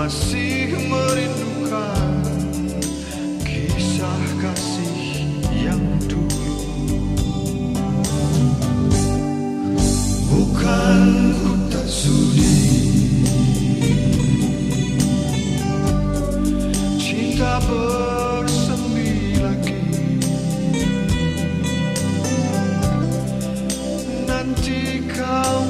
masih merindukan kisah kasih yang dulu. Bukan ku tak sudi. Cinta bersemi lagi. Nanti kau